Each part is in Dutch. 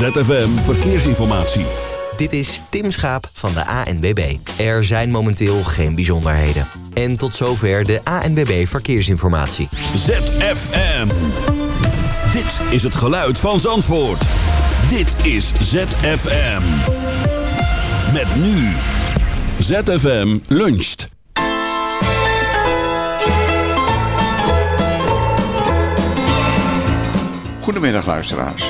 ZFM Verkeersinformatie. Dit is Tim Schaap van de ANBB. Er zijn momenteel geen bijzonderheden. En tot zover de ANBB Verkeersinformatie. ZFM. Dit is het geluid van Zandvoort. Dit is ZFM. Met nu. ZFM luncht. Goedemiddag luisteraars.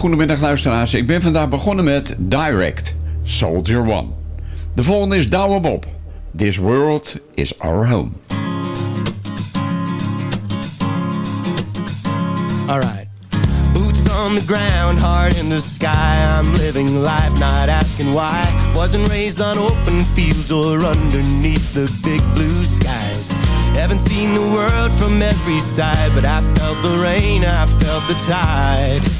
Hele goede middag luisteraars. Ik ben vandaag begonnen met Direct, Soldier One. De volgende is Douwe Bob. This world is our home. Alright. Boots on the ground, heart in the sky. I'm living life, not asking why. Wasn't raised on open fields or underneath the big blue skies. Haven't seen the world from every side, but I felt the rain, I felt the tide.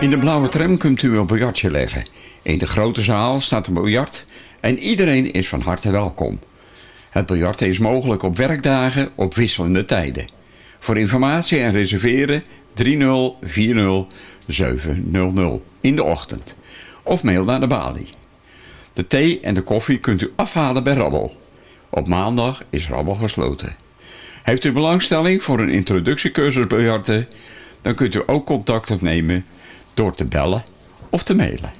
In de blauwe tram kunt u een biljartje leggen. In de grote zaal staat een biljart en iedereen is van harte welkom. Het biljarten is mogelijk op werkdagen op wisselende tijden. Voor informatie en reserveren 3040 700 in de ochtend. Of mail naar de balie. De thee en de koffie kunt u afhalen bij Rabbel. Op maandag is Rabbel gesloten. Heeft u belangstelling voor een introductiecursus biljarten? Dan kunt u ook contact opnemen door te bellen of te mailen.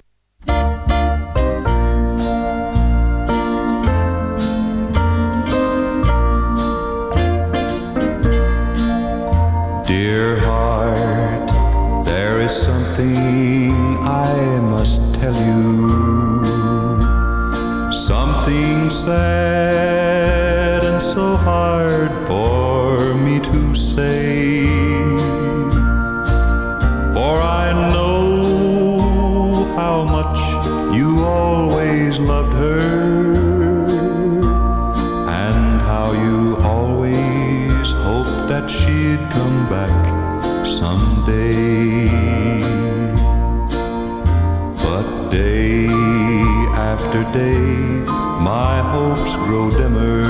Dear heart, there is something I must tell you. Something sad after day, my hopes grow dimmer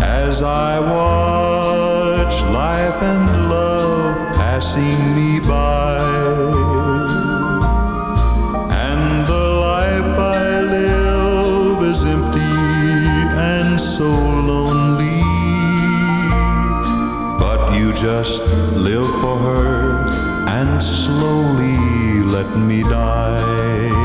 as I watch life and love passing me by. And the life I live is empty and so lonely. But you just live for her and slowly let me die.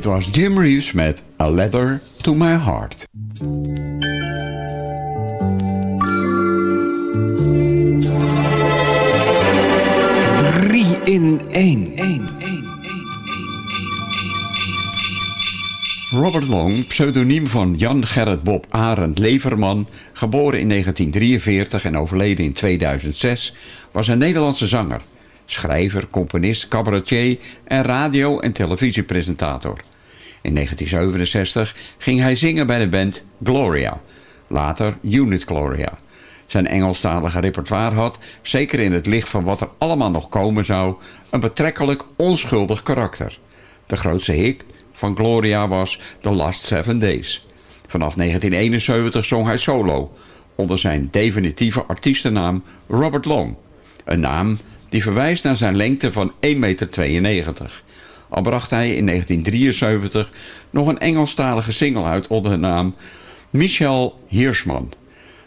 Dit was Jim Reeves met A Letter to My Heart. Drie in één. Robert Long, pseudoniem van Jan Gerrit Bob Arend Leverman, geboren in 1943 en overleden in 2006, was een Nederlandse zanger, schrijver, componist, cabaretier en radio- en televisiepresentator. In 1967 ging hij zingen bij de band Gloria, later Unit Gloria. Zijn Engelstalige repertoire had, zeker in het licht van wat er allemaal nog komen zou, een betrekkelijk onschuldig karakter. De grootste hit van Gloria was The Last Seven Days. Vanaf 1971 zong hij solo, onder zijn definitieve artiestennaam Robert Long. Een naam die verwijst naar zijn lengte van 1,92 meter. Al bracht hij in 1973 nog een Engelstalige single uit onder de naam Michel Hirschman.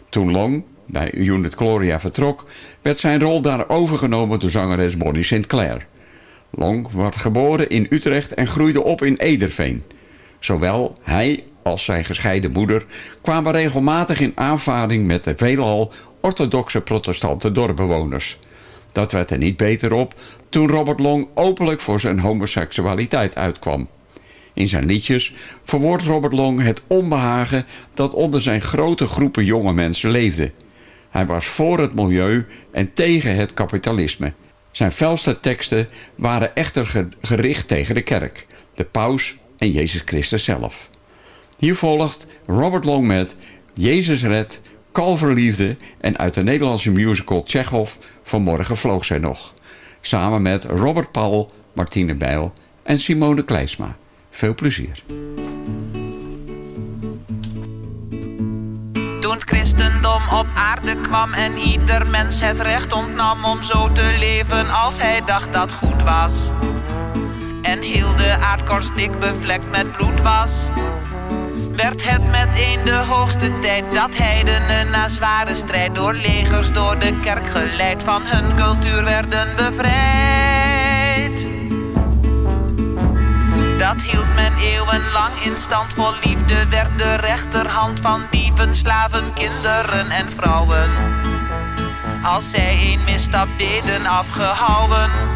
Toen Long bij Unit Gloria vertrok, werd zijn rol daar overgenomen door zangeres Bonnie Sinclair. Long werd geboren in Utrecht en groeide op in Ederveen. Zowel hij als zijn gescheiden moeder kwamen regelmatig in aanvaring met de veelal orthodoxe protestante dorpbewoners. Dat werd er niet beter op toen Robert Long openlijk voor zijn homoseksualiteit uitkwam. In zijn liedjes verwoordt Robert Long het onbehagen dat onder zijn grote groepen jonge mensen leefde. Hij was voor het milieu en tegen het kapitalisme. Zijn felste teksten waren echter gericht tegen de kerk, de paus en Jezus Christus zelf. Hier volgt Robert Long met Jezus red, Kalverliefde en uit de Nederlandse musical Tsjechov Vanmorgen vloog zij nog. Samen met Robert Paul, Martine Bijl en Simone Kleisma. Veel plezier. Toen het christendom op aarde kwam en ieder mens het recht ontnam om zo te leven als hij dacht dat goed was. En heel de aardkorst dik bevlekt met bloed was. Werd het meteen de hoogste tijd dat heidenen na zware strijd door legers door de kerk geleid van hun cultuur werden bevrijd. Dat hield men eeuwenlang in stand vol liefde werd de rechterhand van dieven, slaven, kinderen en vrouwen. Als zij een misstap deden afgehouden.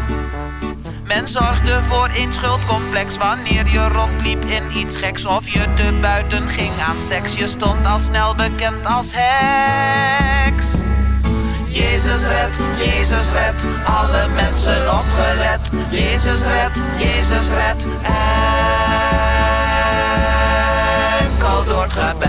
Men zorgde voor een schuldcomplex wanneer je rondliep in iets geks of je te buiten ging aan seks. Je stond al snel bekend als heks. Jezus red, Jezus red, alle mensen opgelet. Jezus red, Jezus red, enkel door het gebed.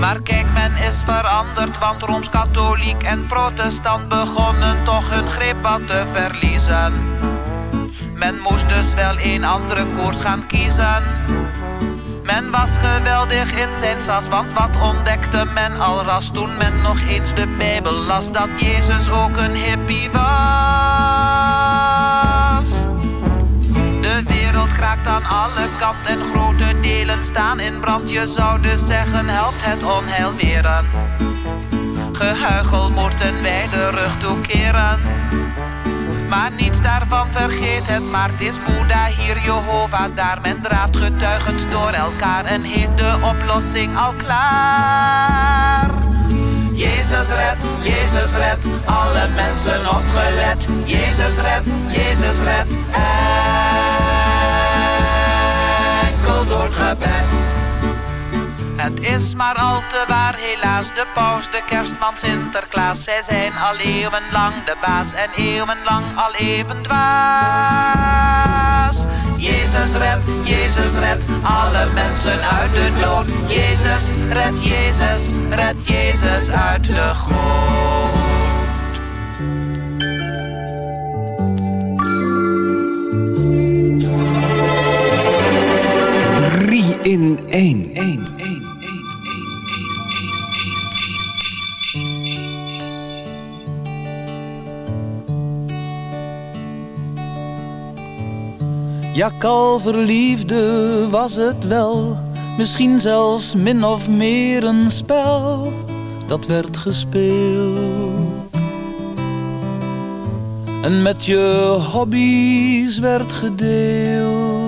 Maar kijk, men is veranderd, want Rooms-Katholiek en Protestant begonnen toch hun greep wat te verliezen. Men moest dus wel een andere koers gaan kiezen. Men was geweldig in zijn sas, want wat ontdekte men al ras toen men nog eens de Bijbel las, dat Jezus ook een hippie was. Wereld kraakt aan alle kanten en grote delen staan in brand. Je zou dus zeggen, helpt het onheil weren. Gehuichel moeten wij de rug toekeren. Maar niets daarvan vergeet het, maar het is Boeddha hier, Jehovah daar. Men draaft getuigend door elkaar en heeft de oplossing al klaar. Jezus red, Jezus red, alle mensen opgelet. Jezus red, Jezus red, door het gebed. Het is maar al te waar, helaas, de paus, de kerstman, Sinterklaas. Zij zijn al eeuwenlang de baas en eeuwenlang al even dwaas. Jezus red, Jezus red, alle mensen uit de dood. Jezus red, Jezus red, Jezus uit de goot. In één. Ja, kalverliefde was het wel, misschien zelfs min of meer een spel dat werd gespeeld. En met je hobby's werd gedeeld.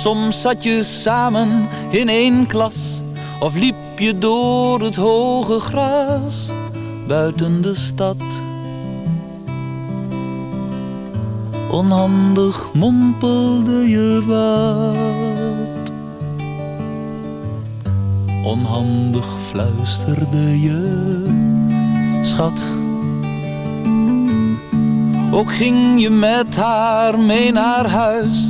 Soms zat je samen in één klas of liep je door het hoge gras buiten de stad. Onhandig mompelde je wat. Onhandig fluisterde je, schat. Ook ging je met haar mee naar huis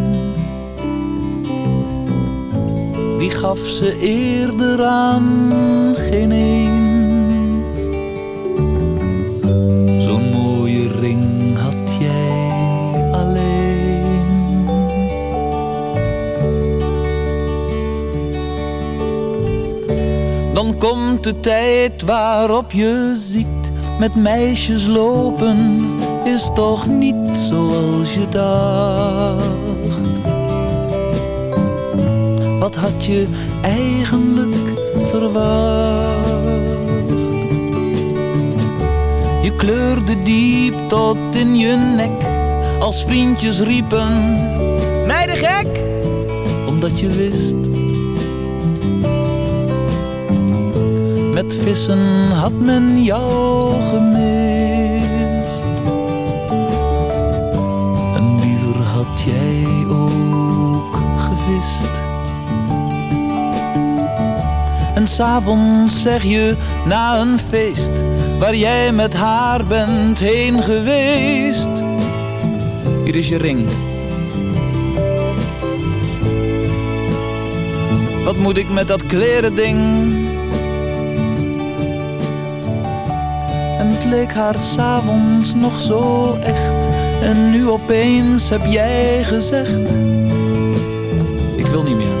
Die gaf ze eerder aan geen een. Zo'n mooie ring had jij alleen. Dan komt de tijd waarop je ziet met meisjes lopen is toch niet zoals je dacht. Wat had je eigenlijk verwacht? Je kleurde diep tot in je nek als vriendjes riepen: Meiden gek! Omdat je wist Met vissen had men jou gemist. En liever had jij ook gevist. S'avonds zeg je na een feest waar jij met haar bent heen geweest. Hier is je ring. Wat moet ik met dat kleren ding? En het leek haar s'avonds nog zo echt. En nu opeens heb jij gezegd: Ik wil niet meer.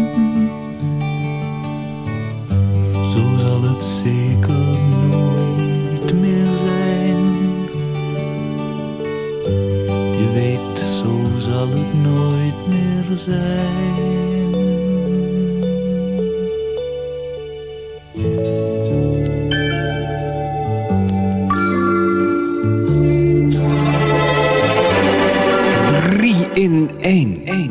Zijn. Drie in één.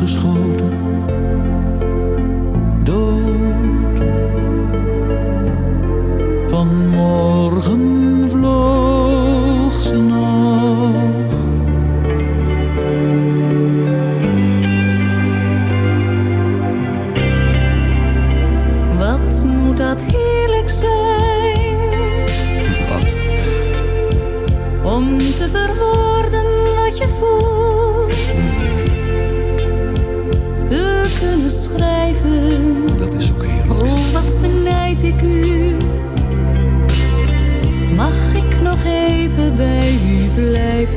geschoten.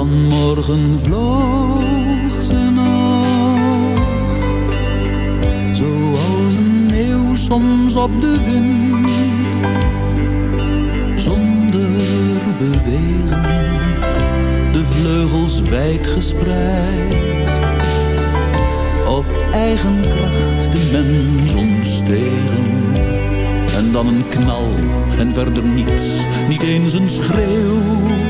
Vanmorgen vloog ze nog, zoals een eeuw soms op de wind, zonder bewegen, de vleugels wijd gespreid. Op eigen kracht de mens ontstegen. En dan een knal en verder niets, niet eens een schreeuw.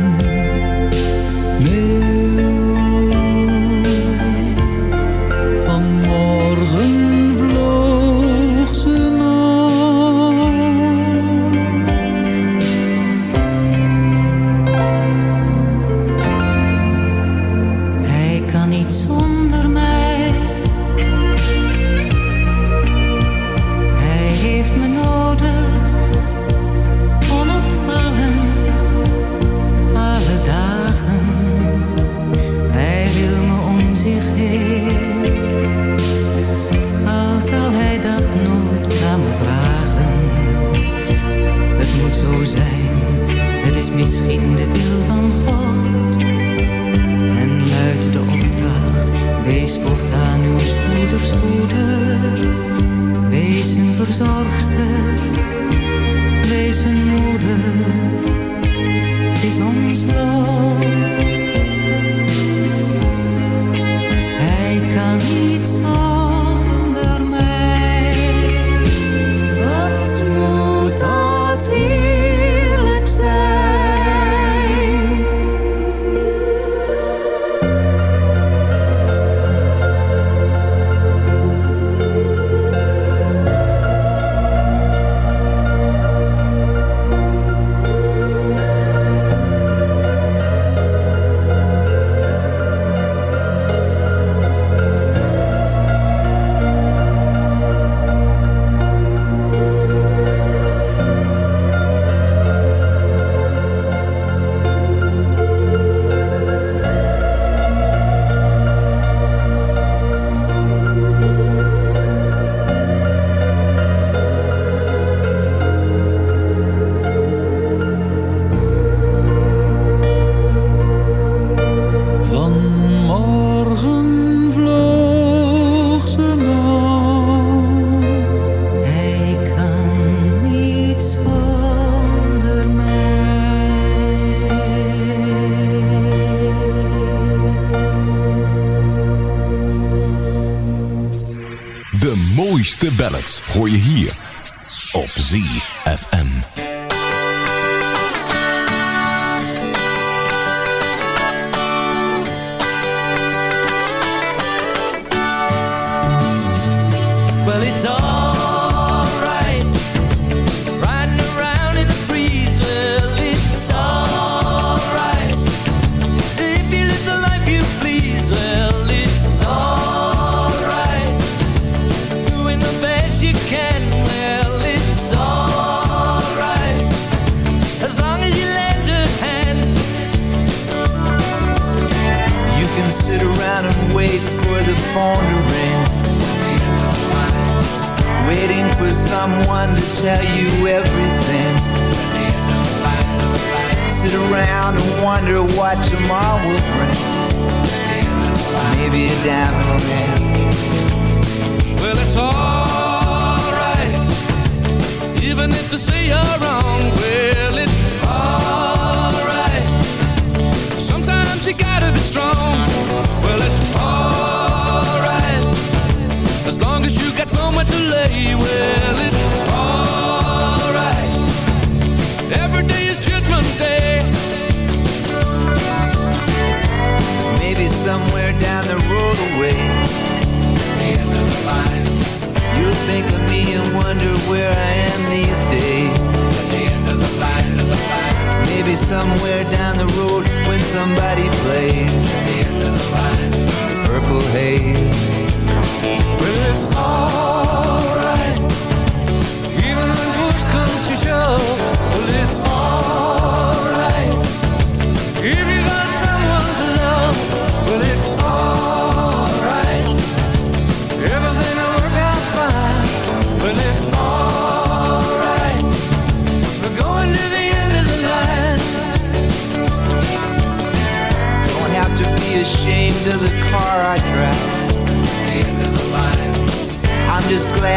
Somebody plays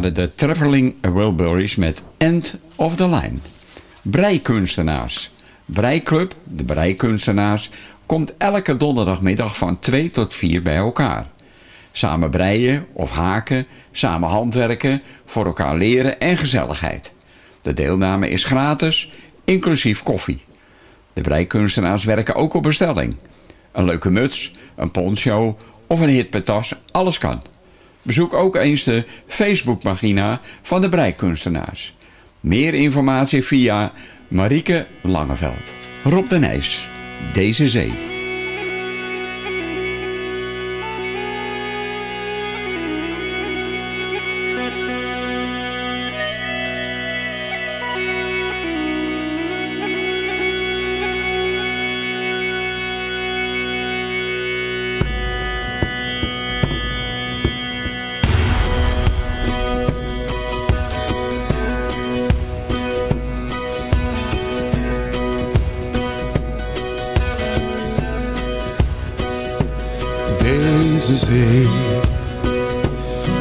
de Traveling Wilburys met End of the Line. Breikunstenaars. Breiklub, de Breikunstenaars, komt elke donderdagmiddag van 2 tot 4 bij elkaar. Samen breien of haken, samen handwerken, voor elkaar leren en gezelligheid. De deelname is gratis, inclusief koffie. De breikunstenaars werken ook op bestelling. Een leuke muts, een poncho of een hitpetas, alles kan. Bezoek ook eens de Facebookpagina van de breikunstenaars. Meer informatie via Marieke Langeveld. Rob de Nijs, Deze Zee.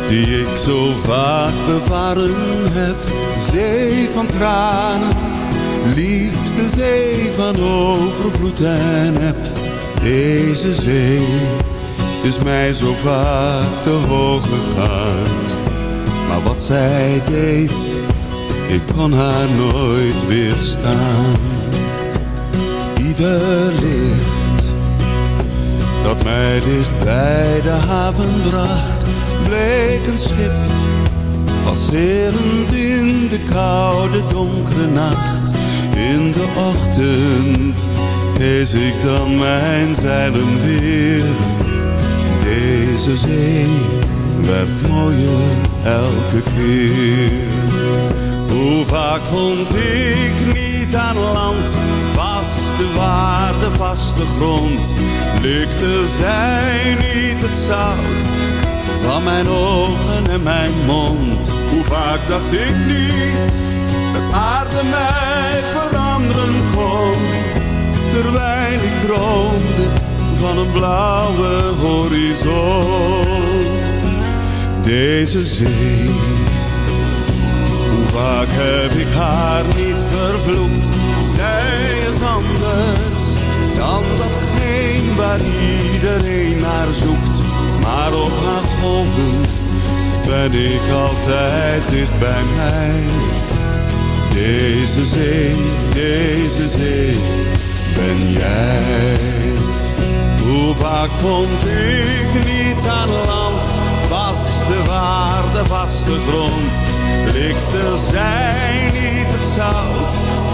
Die ik zo vaak bevaren heb. Zee van tranen, liefde, zee van overvloed en heb. Deze zee is mij zo vaak te hoog gegaan. Maar wat zij deed, ik kon haar nooit weerstaan. Ieder licht dat mij dicht bij de haven bracht, bleek een schip. Passerend in de koude donkere nacht, in de ochtend hees ik dan mijn zeilen weer. Deze zee werd mooier elke keer. Hoe vaak vond ik niet aan land, vaste waarde, vaste grond. Likte zij niet het zout van mijn ogen en mijn mond. Hoe vaak dacht ik niet dat aarde mij veranderen kon. Terwijl ik droomde van een blauwe horizon. Deze zee, vaak heb ik haar niet vervloekt. Zij is anders dan datgene waar iedereen naar zoekt. Maar op haar golven ben ik altijd dicht bij mij. Deze zee, deze zee, ben jij. Hoe vaak vond ik niet aan land, vaste waarde, vaste grond. Likte zij niet het zout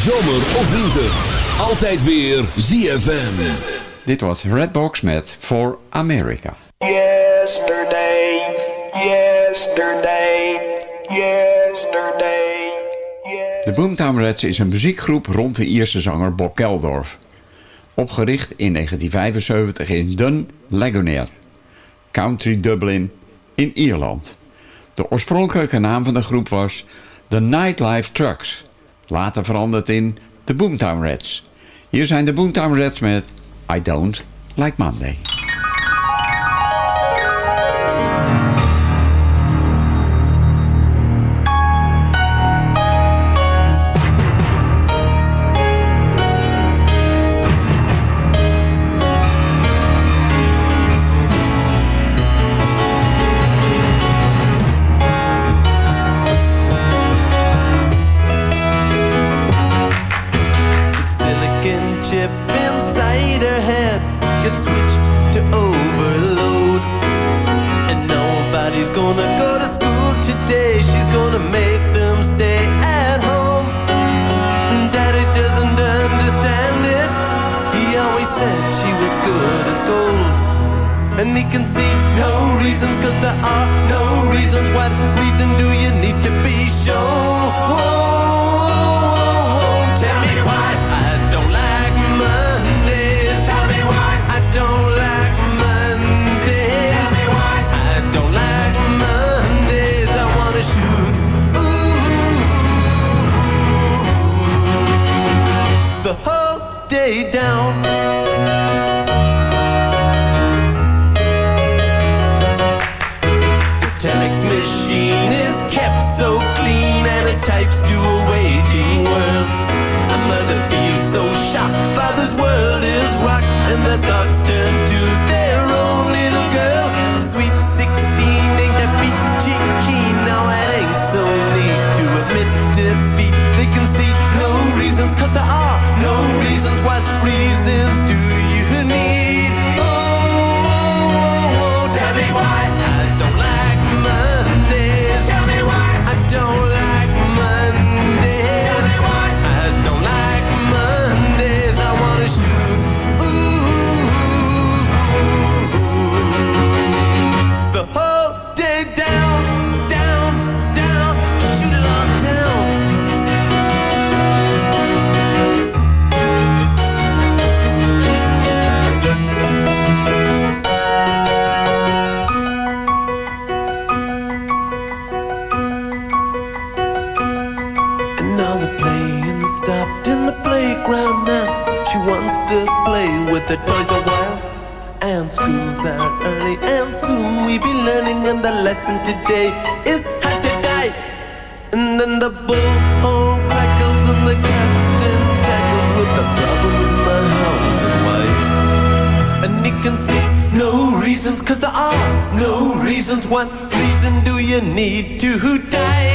Zomer of winter. Altijd weer ZFM. Dit was Redbox met For America. Yesterday, yesterday, yesterday. De Boomtown Rats is een muziekgroep rond de Ierse zanger Bob Keldorf. Opgericht in 1975 in Dun, Laoghaire, County Dublin in Ierland. De oorspronkelijke naam van de groep was The Nightlife Trucks later veranderd in de Boomtown Rats. Hier zijn de Boomtown Rats met I Don't Like Monday. types do the toys are wild And school's out early, and soon we'll be learning. And the lesson today is how to die. And then the bullhorn crackles, and the captain tackles with the problems in the house and wife. And he can see no reasons, cause there are no reasons. What reason do you need to die?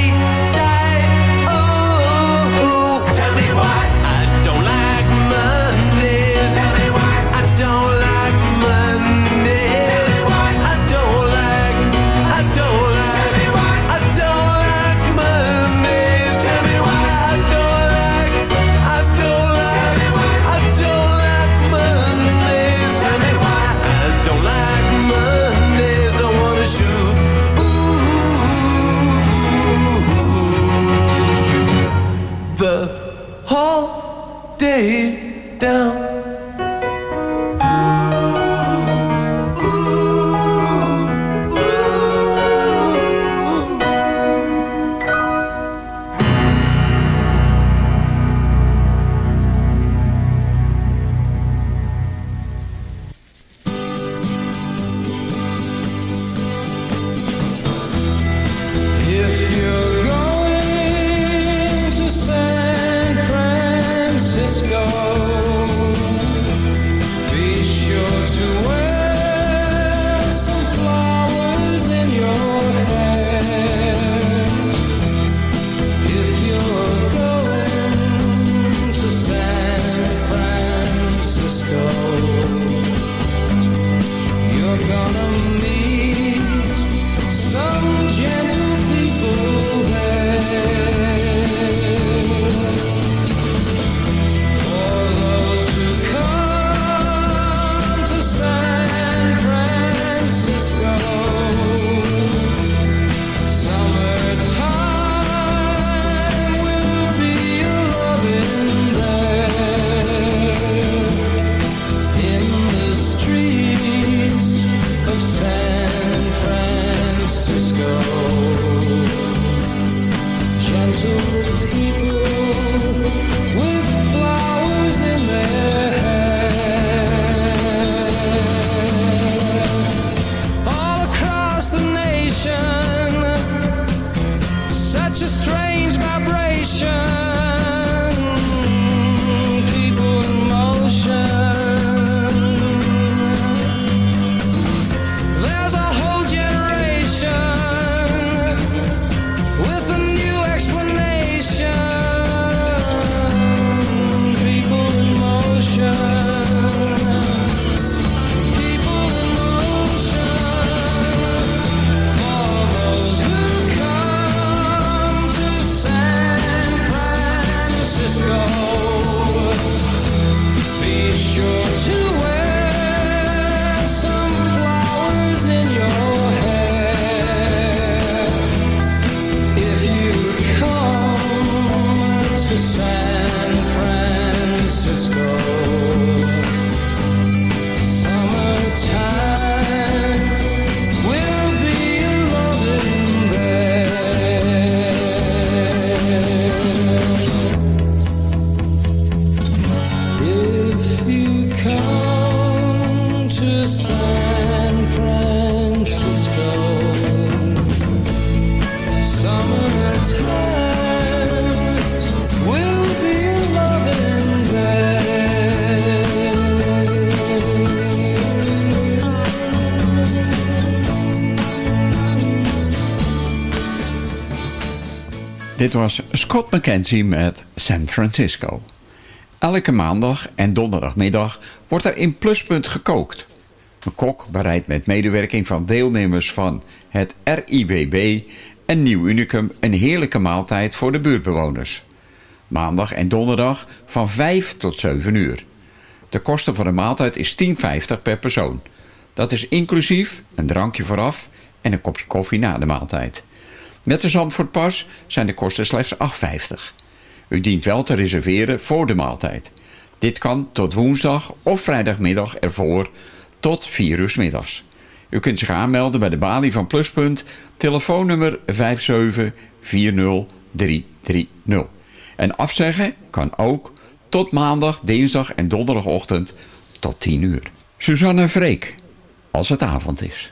Dit was Scott McKenzie met San Francisco. Elke maandag en donderdagmiddag wordt er in Pluspunt gekookt. Een kok bereidt met medewerking van deelnemers van het RIWB en Nieuw Unicum een heerlijke maaltijd voor de buurtbewoners. Maandag en donderdag van 5 tot 7 uur. De kosten voor de maaltijd is 10,50 per persoon. Dat is inclusief een drankje vooraf en een kopje koffie na de maaltijd. Met de Zandvoortpas zijn de kosten slechts 8,50. U dient wel te reserveren voor de maaltijd. Dit kan tot woensdag of vrijdagmiddag ervoor tot 4 uur middags. U kunt zich aanmelden bij de balie van Pluspunt, telefoonnummer 5740330. En afzeggen kan ook tot maandag, dinsdag en donderdagochtend tot 10 uur. Suzanne Freek, als het avond is.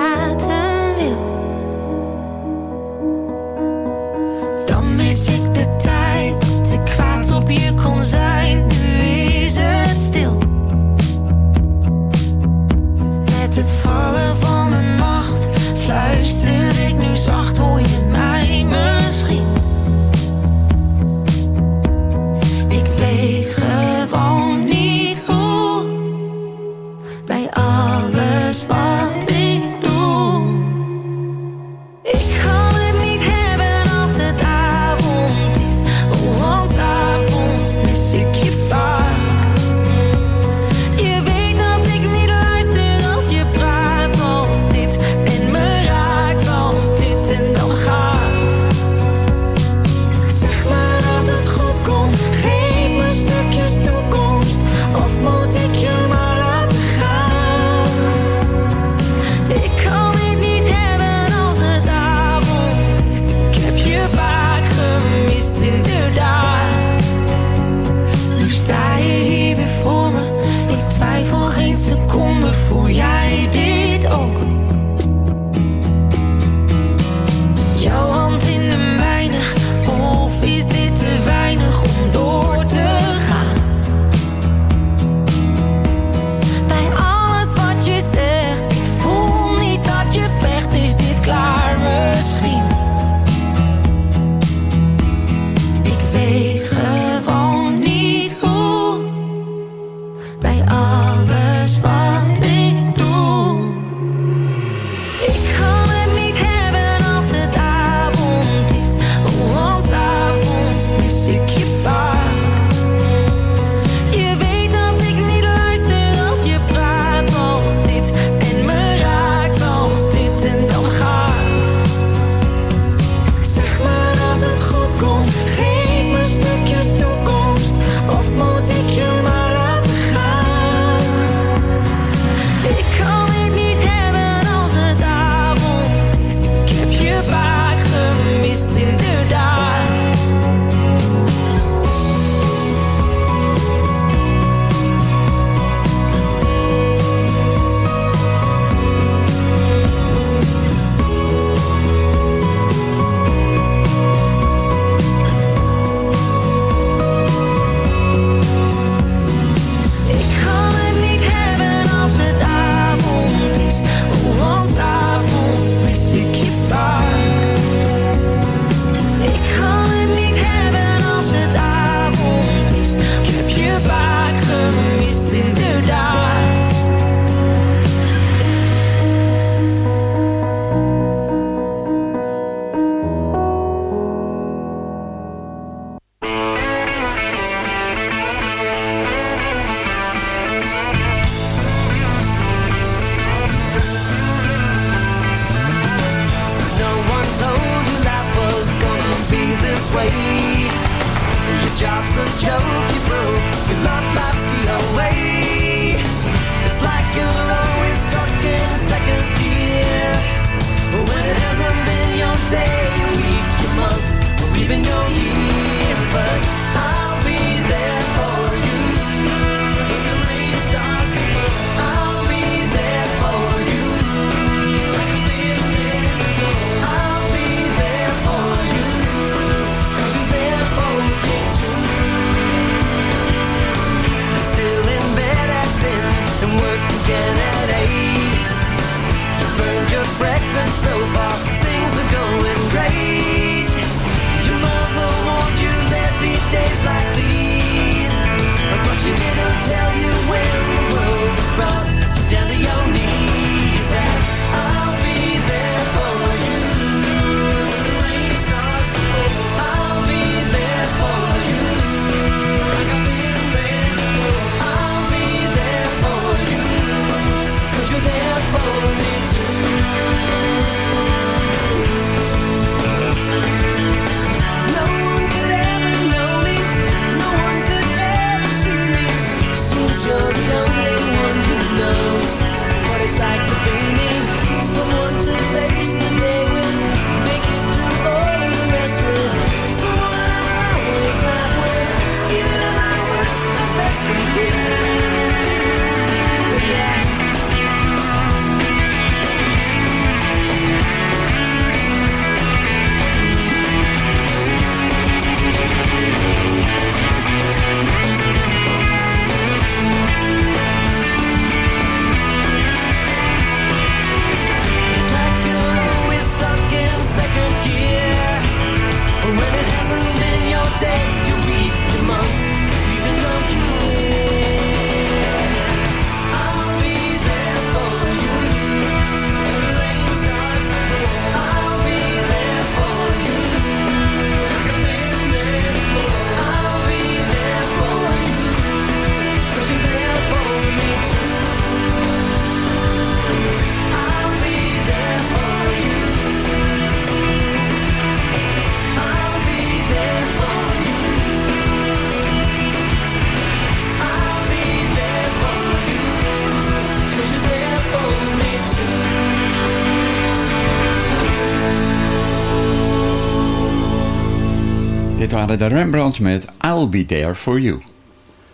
de Rembrandts met I'll Be There For You.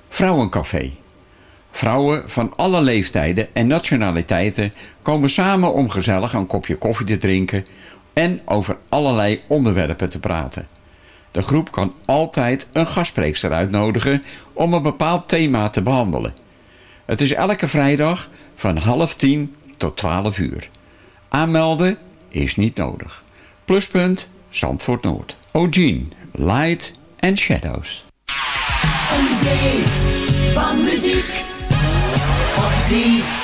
Vrouwencafé. Vrouwen van alle leeftijden en nationaliteiten komen samen om gezellig een kopje koffie te drinken en over allerlei onderwerpen te praten. De groep kan altijd een gastspreekster uitnodigen om een bepaald thema te behandelen. Het is elke vrijdag van half tien tot twaalf uur. Aanmelden is niet nodig. Pluspunt Zandvoort Noord. Ogene. Light and Shadows. Een zee van muziek op zee.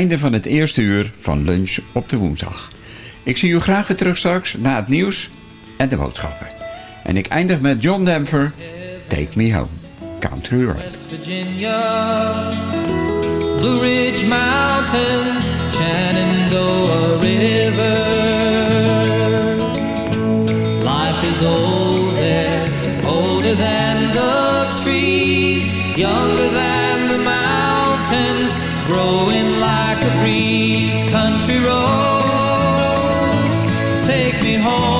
einde van het eerste uur van lunch op de woensdag. Ik zie u graag weer terug straks na het nieuws en de boodschappen. En ik eindig met John Denver, Take Me Home, Country Road. West Virginia, Blue Ridge Mountains, Shenandoah River. Life is old there, older than the trees, younger than home.